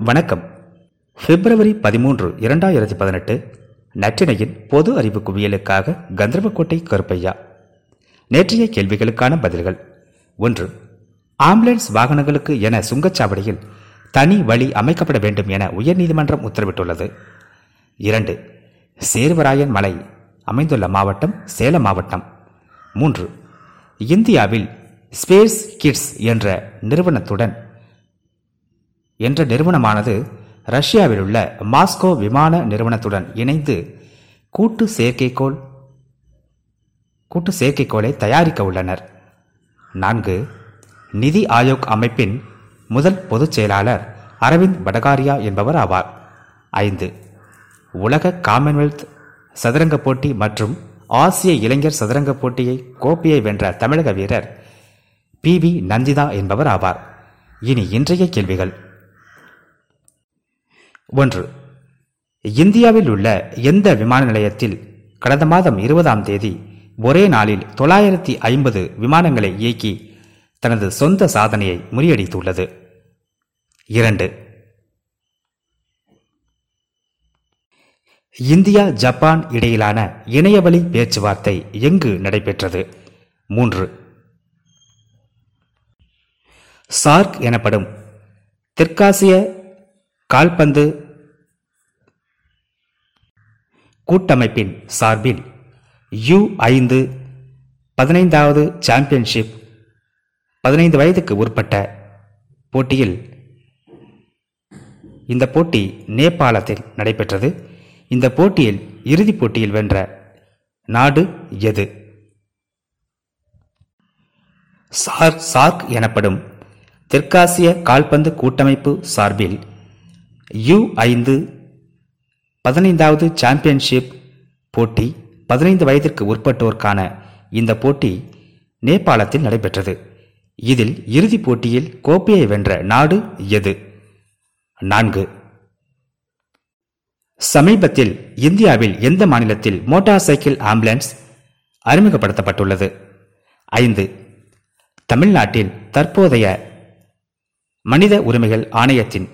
வணக்கம். பிப்ரவரி பதிமூன்று இரண்டாயிரத்தி பதினெட்டு நற்றினையின் பொது அறிவு குவியலுக்காக கந்தர்வக்கோட்டை கருப்பையா. நேற்றைய கேள்விகளுக்கான பதில்கள். ஒன்று ஆம்புலன்ஸ் வாகனங்களுக்கு என சுங்கச்சாவடியில் தனி வழி அமைக்கப்பட வேண்டும் என உயர்நீதிமன்றம் உத்தரவிட்டுள்ளது. இரண்டு சேர்வராயன் மலை அமைந்துள்ள மாவட்டம் சேலம் மாவட்டம். மூன்று இந்தியாவில் ஸ்பேஸ் கிட்ஸ் என்ற நிறுவனத்துடன் என்ற நிறுவனமானது ரஷ்யாவில் உள்ள மாஸ்கோ விமான நிறுவனத்துடன் இணைந்து கூட்டு செயற்கைக்கோள் கூட்டு செயற்கைக்கோளை தயாரிக்க உள்ளனர். நான்கு நிதி ஆயோக் அமைப்பின் முதல் பொதுச் செயலாளர் அரவிந்த் படகாரியா என்பவர் ஆவார். ஐந்து உலக காமன்வெல்த் சதுரங்க போட்டி மற்றும் ஆசிய இளைஞர் சதுரங்க போட்டியை கோப்பையை வென்ற தமிழக வீரர் பி வி நந்திதா என்பவர் ஆவார். இனி இன்றைய கேள்விகள். ஒன்று. இந்தியாவில் உள்ள எந்த விமான நிலையத்தில் கடந்த மாதம் இருபதாம் தேதி ஒரே நாளில் தொள்ளாயிரத்தி ஐம்பது விமானங்களை இயக்கி தனது சொந்த சாதனையை முறியடித்துள்ளது. இரண்டு. இந்தியா ஜப்பான் இடையிலான இணையவழி பேச்சுவார்த்தை எங்கு நடைபெற்றது? மூன்று. சார்க் எனப்படும் தெற்காசிய கால்பந்து கூட்டமைப்பின் சார்பில் யு ஐந்து பதினைந்தாவது சாம்பியன்ஷிப் பதினைந்து வயதுக்கு உட்பட்ட போட்டியில் இந்த போட்டி நேபாளத்தில் நடைபெற்றது. இந்த போட்டியில் இறுதிப் போட்டியில் வென்ற நாடு எது? சார்க் சார்க் எனப்படும் தெற்காசிய கால்பந்து கூட்டமைப்பு சார்பில் யு ஐந்து பதினைந்தாவது சாம்பியன்ஷிப் போட்டி பதினைந்து வயதிற்கு உட்பட்டோருக்கான இந்த போட்டி நேபாளத்தில் நடைபெற்றது. இதில் இறுதிப் போட்டியில் கோப்பையை வென்ற நாடு எது? நான்கு. சமீபத்தில் இந்தியாவில் எந்த மாநிலத்தில் மோட்டார் சைக்கிள் ஆம்புலன்ஸ் அறிமுகப்படுத்தப்பட்டுள்ளது? ஐந்து. தமிழ்நாட்டில் தற்போதைய மனித உரிமைகள் ஆணையத்தின்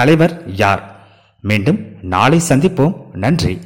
தலைவர் யார்? மீண்டும் நாளை சந்திப்போம். நன்றி.